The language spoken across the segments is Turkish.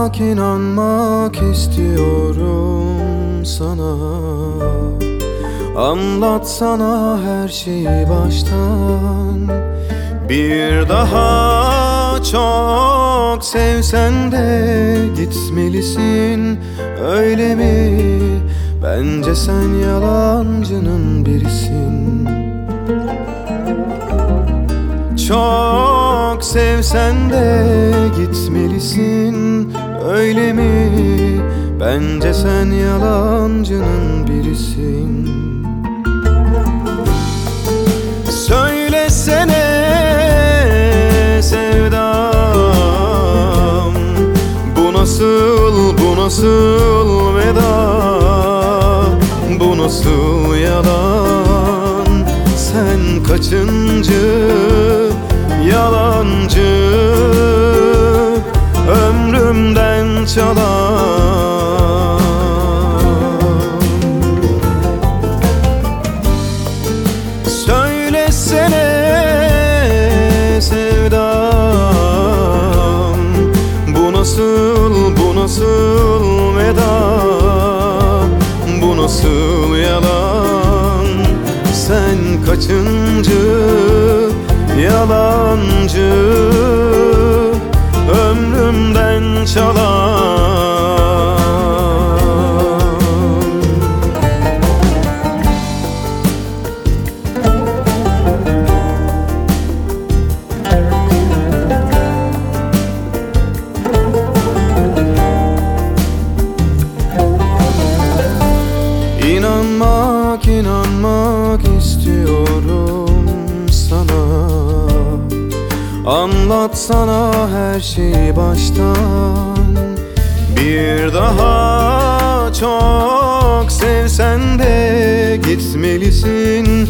İnanmak inanmak istiyorum sana. Anlatsana her şeyi baştan. Bir daha çok sevsen de gitmelisin öyle mi? Bence sen yalancının birisin. Çok sevsen de gitmelisin öyle mi? Bence sen yalancının birisin. Söylesene sevdam Bu nasıl, bu nasıl veda? Bu nasıl yalan? Sen kaçıncı yalancı çalan. Söylesene sevdam Bu nasıl, bu nasıl veda? Bu nasıl yalan? Sen kaçıncı yalancı Anlatsana her şeyi baştan. Bir daha çok sevsen de gitmelisin.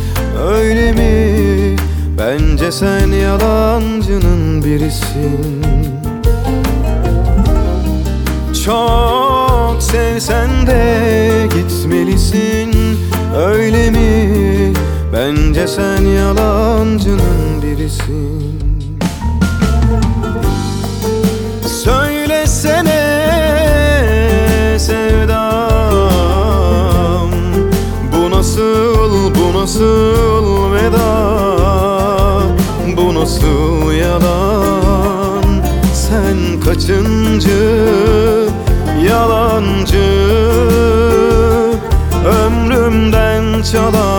Öyle mi? Bence sen yalancının birisin. Çok sevsen de gitmelisin. Öyle mi? Bence sen yalancının birisin Bu nasıl yalan. Sen kaçıncı yalancı? Ömrümden çalan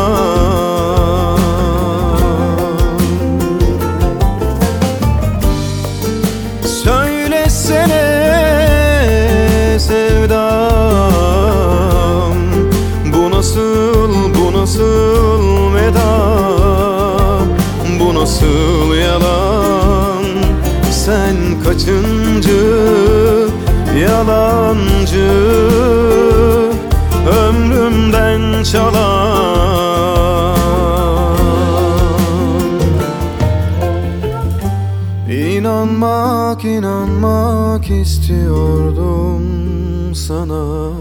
kaçıncı yalancı Ömrümden çalan. İnanmak inanmak istiyordum sana